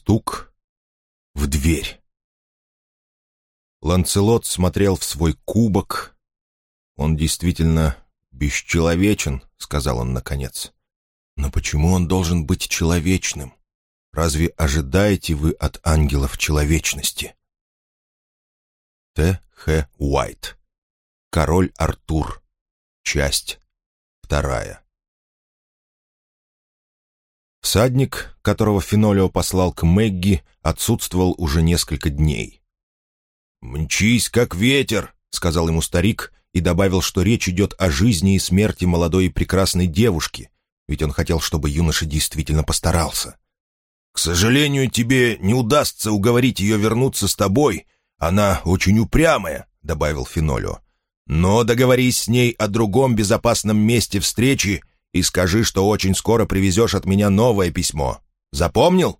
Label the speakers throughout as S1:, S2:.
S1: Стук в дверь. Ланцелот смотрел в свой кубок. «Он действительно бесчеловечен», — сказал он наконец. «Но почему он должен быть человечным? Разве ожидаете вы от ангелов человечности?» Т. Х. Уайт. Король Артур. Часть вторая. Всадник, которого Фенолио послал к Мэгги, отсутствовал уже несколько дней. «Мчись, как ветер», — сказал ему старик и добавил, что речь идет о жизни и смерти молодой и прекрасной девушки, ведь он хотел, чтобы юноша действительно постарался. «К сожалению, тебе не удастся уговорить ее вернуться с тобой. Она очень упрямая», — добавил Фенолио. «Но договорись с ней о другом безопасном месте встречи и скажи, что очень скоро привезешь от меня новое письмо. Запомнил?»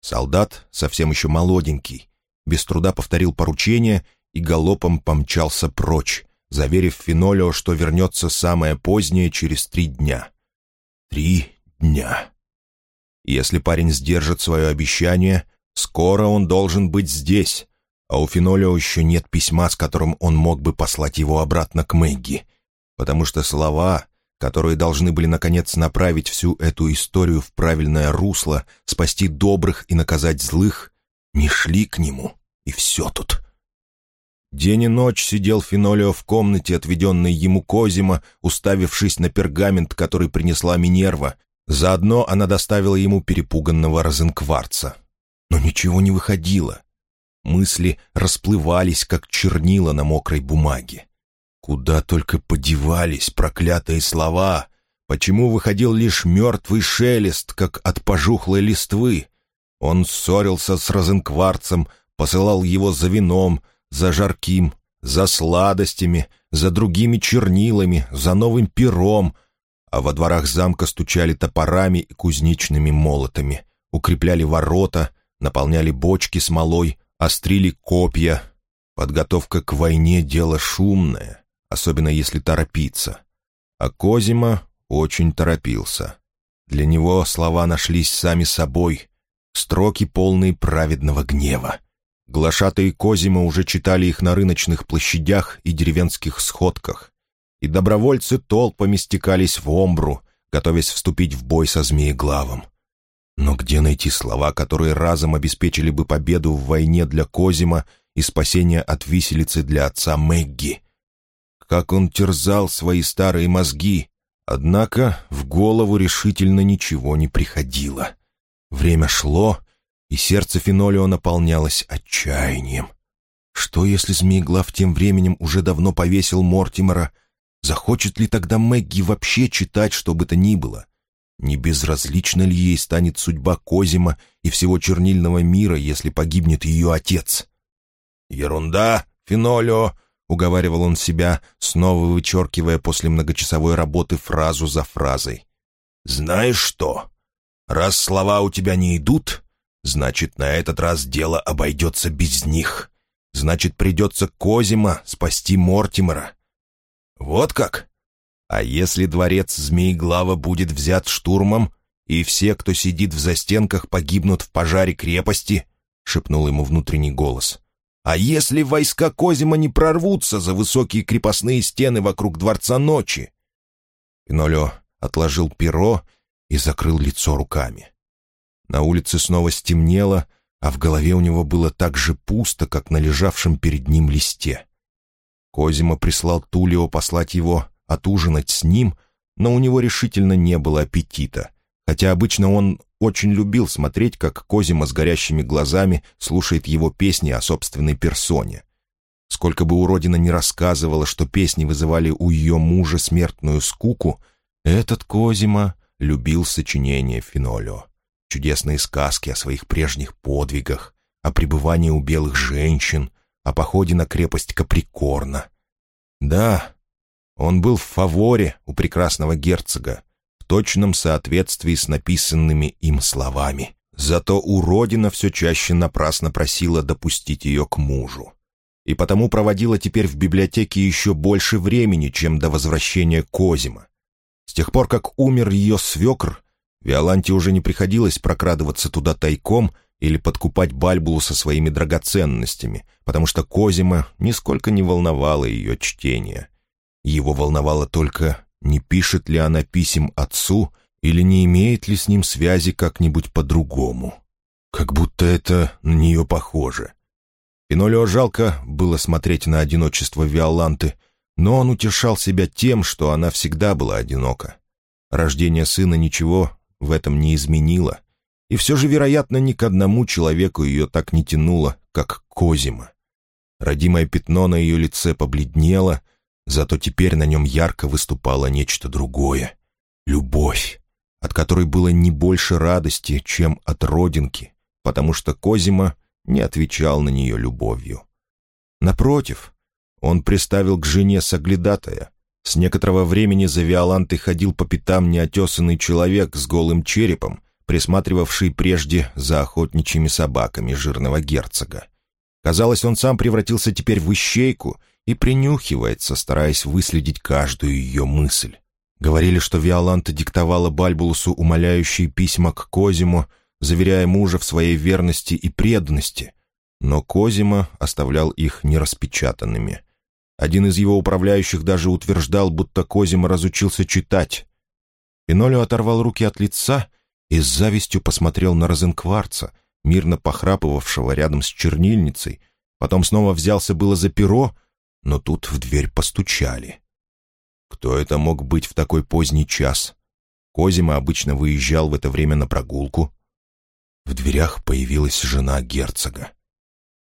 S1: Солдат, совсем еще молоденький, без труда повторил поручение и галопом помчался прочь, заверив Фенолио, что вернется самое позднее через три дня. Три дня. Если парень сдержит свое обещание, скоро он должен быть здесь, а у Фенолио еще нет письма, с которым он мог бы послать его обратно к Мэгги, потому что слова, которые должны были, наконец, направить всю эту историю в правильное русло, спасти добрых и наказать злых, не шли к нему, и все тут. День и ночь сидел Фенолио в комнате, отведенной ему Козима, уставившись на пергамент, который принесла Минерва. Заодно она доставила ему перепуганного розенкварца. Но ничего не выходило. Мысли расплывались, как чернила на мокрой бумаге. Куда только подевались проклятые слова! Почему выходил лишь мертвый шелест, как от пожухлой листвы? Он ссорился с Розенкварцем, посылал его за вином, за жарким, за сладостями, за другими чернилами, за новым пером, а во дворах замка стучали топорами и кузнечными молотами, укрепляли ворота, наполняли бочки смолой, острили копья. Подготовка к войне — дело шумное особенно если торопиться. А Козима очень торопился. Для него слова нашлись сами собой, строки полные праведного гнева. Глашатые Козима уже читали их на рыночных площадях и деревенских сходках. И добровольцы толпами стекались в Омбру, готовясь вступить в бой со Змееглавом. Но где найти слова, которые разом обеспечили бы победу в войне для Козима и спасение от виселицы для отца Мэгги? Как он терзал свои старые мозги, однако в голову решительно ничего не приходило. Время шло, и сердце Фенолио наполнялось отчаянием. Что, если Змееглав тем временем уже давно повесил Мортимера? Захочет ли тогда Мэгги вообще читать, что бы то ни было? Не безразлична ли ей станет судьба Козима и всего чернильного мира, если погибнет ее отец? «Ерунда, Фенолио!» Уговаривал он себя, снова вычеркивая после многочасовой работы фразу за фразой. «Знаешь что? Раз слова у тебя не идут, значит, на этот раз дело обойдется без них. Значит, придется Козима спасти Мортимера. Вот как? А если дворец Змееглава будет взят штурмом, и все, кто сидит в застенках, погибнут в пожаре крепости?» — шепнул ему внутренний голос. А если войска Козима не прорвутся за высокие крепостные стены вокруг Дворца Ночи? Пинолео отложил перо и закрыл лицо руками. На улице снова стемнело, а в голове у него было так же пусто, как на лежавшем перед ним листе. Козима прислал Тулио послать его отужинать с ним, но у него решительно не было аппетита, хотя обычно он очень любил смотреть, как Козима с горящими глазами слушает его песни о собственной персоне. Сколько бы уродина ни рассказывала, что песни вызывали у ее мужа смертную скуку, этот Козима любил сочинения Финолео. Чудесные сказки о своих прежних подвигах, о пребывании у белых женщин, о походе на крепость Каприкорна. Да, он был в фаворе у прекрасного герцога, точном соответствии с написанными им словами. Зато уродина все чаще напрасно просила допустить ее к мужу. И потому проводила теперь в библиотеке еще больше времени, чем до возвращения Козима. С тех пор, как умер ее свекр, Виоланте уже не приходилось прокрадываться туда тайком или подкупать Бальбулу со своими драгоценностями, потому что Козима нисколько не волновало ее чтение. Его волновало только, не пишет ли она писем отцу или не имеет ли с ним связи как-нибудь по-другому. Как будто это на нее похоже. Пинолео жалко было смотреть на одиночество Виоланты, но он утешал себя тем, что она всегда была одинока. Рождение сына ничего в этом не изменило, и все же, вероятно, ни к одному человеку ее так не тянуло, как Козима. Родимое пятно на ее лице побледнело, зато теперь на нем ярко выступало нечто другое — любовь, от которой было не больше радости, чем от родинки, потому что Козима не отвечал на нее любовью. Напротив, он приставил к жене соглядатая. С некоторого времени за Виолантой ходил по пятам неотесанный человек с голым черепом, присматривавший прежде за охотничьими собаками жирного герцога. Казалось, он сам превратился теперь в ищейку и принюхивается, стараясь выследить каждую ее мысль. Говорили, что Виоланта диктовала Бальбулусу умоляющие письма к Козиму, заверяя мужа в своей верности и преданности, но Козима оставлял их нераспечатанными. Один из его управляющих даже утверждал, будто Козима разучился читать. Пинолео оторвал руки от лица и с завистью посмотрел на Розенкварца, мирно похрапывавшего рядом с чернильницей, потом снова взялся было за перо, но тут в дверь постучали. Кто это мог быть в такой поздний час? Козима обычно выезжал в это время на прогулку. В дверях появилась жена герцога.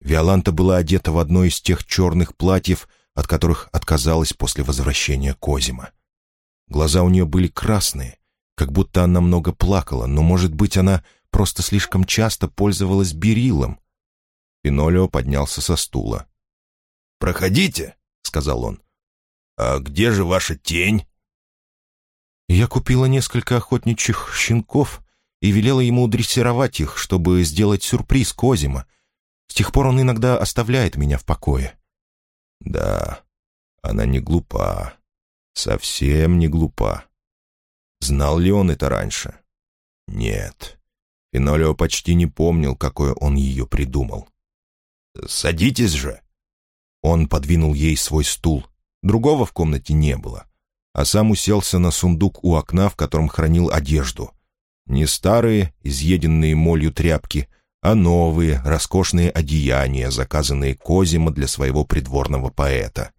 S1: Виоланта была одета в одно из тех черных платьев, от которых отказалась после возвращения Козима. Глаза у нее были красные, как будто она много плакала, но, может быть, она просто слишком часто пользовалась берилом. Пинолео поднялся со стула. «Проходите», — сказал он. «А где же ваша тень?» Я купила несколько охотничьих щенков и велела ему дрессировать их, чтобы сделать сюрприз Козима. С тех пор он иногда оставляет меня в покое. Да, она не глупа, совсем не глупа. Знал ли он это раньше? Нет. Фенолио почти не помнил, какое он ее придумал. «Садитесь же!» Он подвинул ей свой стул. Другого в комнате не было. А сам уселся на сундук у окна, в котором хранил одежду. Не старые, изъеденные молью тряпки, а новые, роскошные одеяния, заказанные Козима для своего придворного поэта.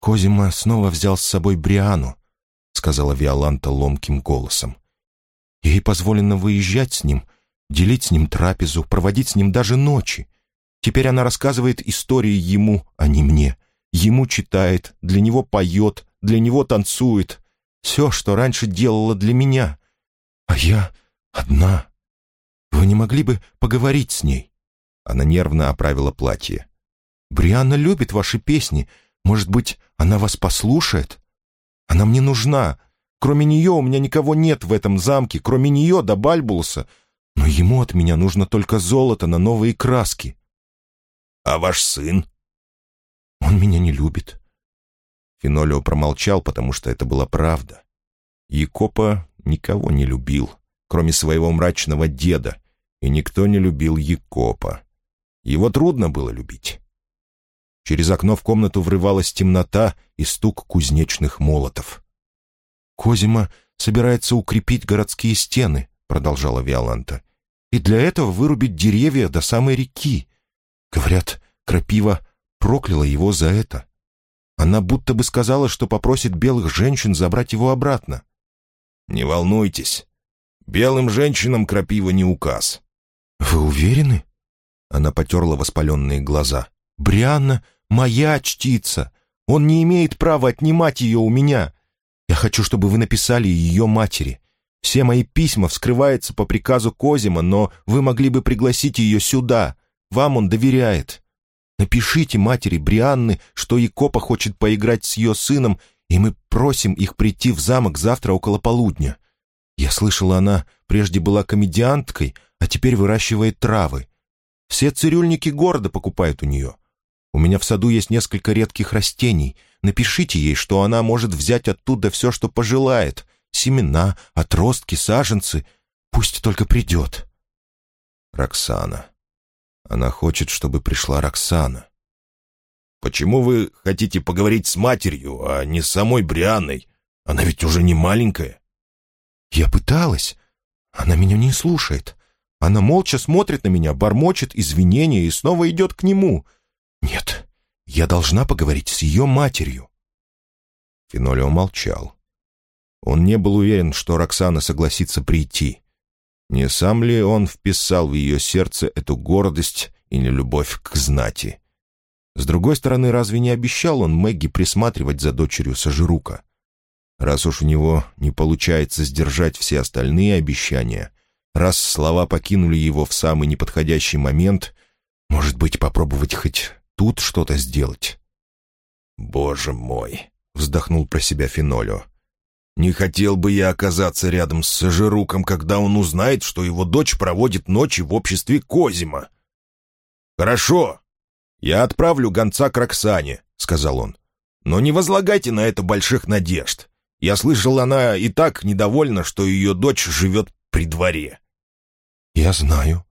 S1: Козима снова взял с собой Бриану, — сказала Виоланта ломким голосом. «Ей позволено выезжать с ним, делить с ним трапезу, проводить с ним даже ночи. Теперь она рассказывает истории ему, а не мне. Ему читает, для него поет, для него танцует. Все, что раньше делала для меня. А я одна. Вы не могли бы поговорить с ней?» Она нервно оправила платье. «Брианна любит ваши песни. Может быть, она вас послушает?» Она мне нужна. Кроме нее у меня никого нет в этом замке, кроме нее до Бальбулуса. Но ему от меня нужно только золото на новые краски. А ваш сын? Он меня не любит. Фенолио промолчал, потому что это была правда. Якопа никого не любил, кроме своего мрачного деда, и никто не любил Якопа. Его трудно было любить. Через окно в комнату врывалась темнота и стук кузнечных молотов. «Козима собирается укрепить городские стены», — продолжала Виоланта, «и для этого вырубить деревья до самой реки. Говорят, крапива прокляла его за это. Она будто бы сказала, что попросит белых женщин забрать его обратно». «Не волнуйтесь. Белым женщинам крапива не указ». «Вы уверены?» Она потерла воспаленные глаза. «Брианна моя чтица. Он не имеет права отнимать ее у меня. Я хочу, чтобы вы написали ее матери. Все мои письма вскрываются по приказу Козима, но вы могли бы пригласить ее сюда. Вам он доверяет. Напишите матери Брианны, что Якопа хочет поиграть с ее сыном, и мы просим их прийти в замок завтра около полудня. Я слышала, она прежде была комедианткой, а теперь выращивает травы. Все цирюльники города покупают у нее. У меня в саду есть несколько редких растений. Напишите ей, что она может взять оттуда все, что пожелает. Семена, отростки, саженцы. Пусть только придет». Роксана. Она хочет, чтобы пришла Роксана. «Почему вы хотите поговорить с матерью, а не с самой Брианной? Она ведь уже не маленькая».
S2: «Я пыталась. Она меня не слушает. Она молча смотрит на меня, бормочет извинения и снова идет к нему. Нет, я должна поговорить с ее матерью».
S1: Фенолио молчал. Он не был уверен, что Роксана согласится прийти. Не сам ли он вписал в ее сердце эту гордость и нелюбовь к знати? С другой стороны, разве не обещал он Мэгги присматривать за дочерью Сажирука? Раз уж у него не получается сдержать все остальные обещания, раз слова покинули его в самый неподходящий момент, может быть, попробовать хоть тут что-то сделать? «Боже мой!» — вздохнул про себя Фенолио. «Не хотел бы я оказаться рядом с Сажируком, когда он узнает, что его дочь проводит ночи в обществе Козима». «Хорошо, я отправлю гонца к Роксане», — сказал он. «Но не возлагайте на это больших надежд. Я слышал, она и так недовольна, что ее дочь живет при дворе».
S2: «Я знаю».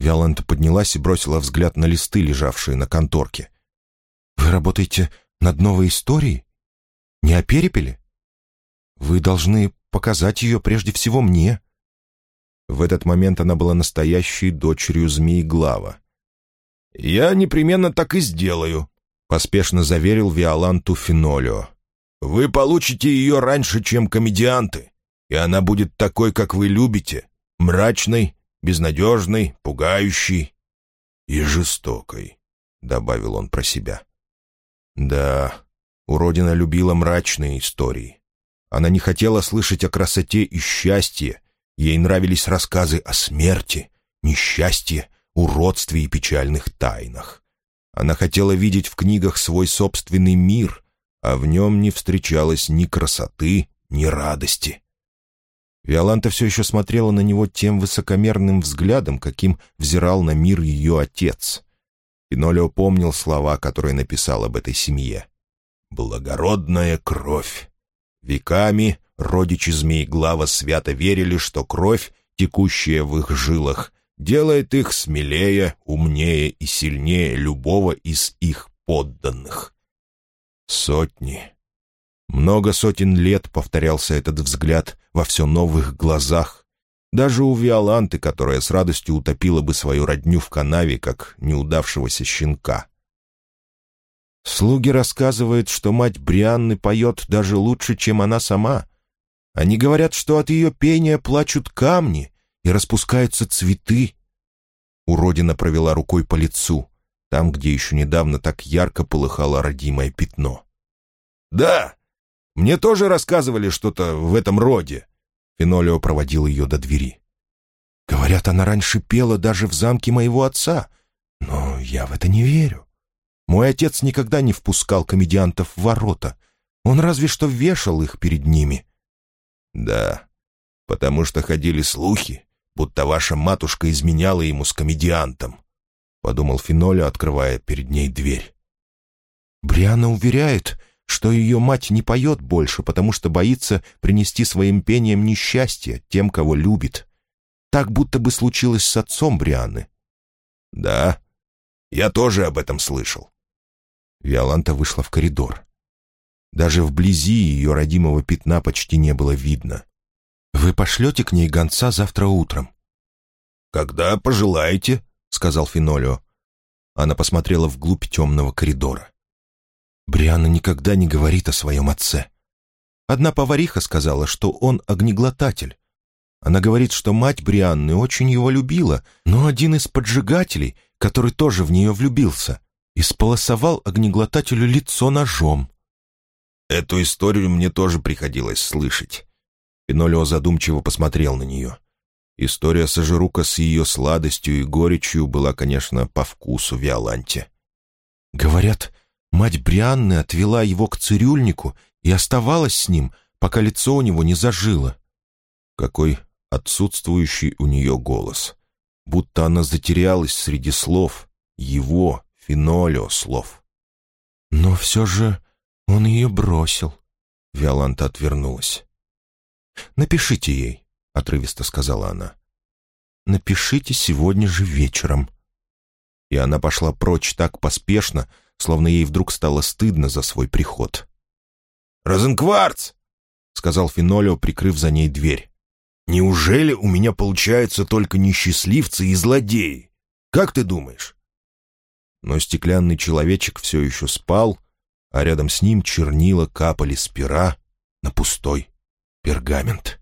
S2: Виоланта поднялась и бросила взгляд на листы, лежавшие на конторке. «Вы работаете над новой историей? Не о перепеле? Вы должны показать ее прежде всего мне».
S1: В этот момент она была настоящей дочерью Змееглава. «Я непременно так и сделаю», — поспешно заверил Виоланту Фенолио. Вы получите ее раньше, чем комедианты, и она будет такой, как вы любите, мрачной, безнадежной, пугающей и жестокой», — добавил он про себя. «Да, уродина любила мрачные истории. Она не хотела слышать о красоте и счастье, ей нравились рассказы о смерти, несчастье, уродстве и печальных тайнах. Она хотела видеть в книгах свой собственный мир, а в нем не встречалось ни красоты, ни радости. Виоланта все еще смотрела на него тем высокомерным взглядом, каким взирал на мир ее отец. Пинолео помнил слова, которые написал об этой семье. «Благородная кровь». Веками родичи Змееглава свято верили, что кровь, текущая в их жилах, делает их смелее, умнее и сильнее любого из их подданных. Сотни. Много сотен лет повторялся этот взгляд во все новых глазах. Даже у Виоланты, которая с радостью утопила бы свою родню в канаве, как неудавшегося щенка. Слуги рассказывают, что мать Брианны поет даже лучше, чем она сама. Они говорят, что от ее пения плачут камни и распускаются цветы. Уродина провела рукой по лицу там, где еще недавно так ярко полыхало родимое пятно. «Да, мне тоже рассказывали что-то в этом роде». Фенолио проводил ее до двери. «Говорят, она раньше пела даже в замке моего отца, но я в это не верю. Мой отец никогда не впускал комедиантов в ворота. Он разве что вешал их перед ними». «Да, потому что ходили слухи, будто ваша матушка изменяла ему с комедиантом. — подумал Финоля, открывая перед ней дверь. Бриана уверяет, что ее мать не поет больше, потому что боится принести своим пением несчастье тем, кого любит. Так будто бы случилось с отцом Брианы. «Да, я тоже об этом слышал». Виоланта вышла в коридор. Даже вблизи ее родимого пятна почти не было видно. «Вы пошлете к ней гонца завтра утром?» «Когда пожелаете», — сказал Финолио. Она посмотрела вглубь темного коридора. Бриана никогда не говорит о своем отце. Одна повариха сказала, что он огнеглотатель. Она говорит, что мать Брианны очень его любила, но один из поджигателей, который тоже в нее влюбился, исполосовал огнеглотателю лицо ножом. Эту историю мне тоже приходилось слышать. Пинолео задумчиво посмотрел на нее. История Сажирука с ее сладостью и горечью была, конечно, по вкусу Виоланте. «Говорят, мать Брианны отвела его к цирюльнику и оставалась с ним, пока лицо у него не зажило». Какой отсутствующий у нее голос. Будто она затерялась среди слов, его, Финолео, слов. «Но все же он ее бросил», — Виоланта отвернулась. «Напишите ей. — отрывисто сказала она.
S2: напишите сегодня же вечером». И она пошла прочь так поспешно, словно ей вдруг стало стыдно за свой приход.
S1: «Розенкварц!» — сказал Фенолио, прикрыв за ней дверь. «Неужели у меня получаются только несчастливцы и злодеи? Как ты думаешь?»
S2: Но стеклянный человечек все еще спал, а рядом с ним чернила капали с пера на пустой пергамент.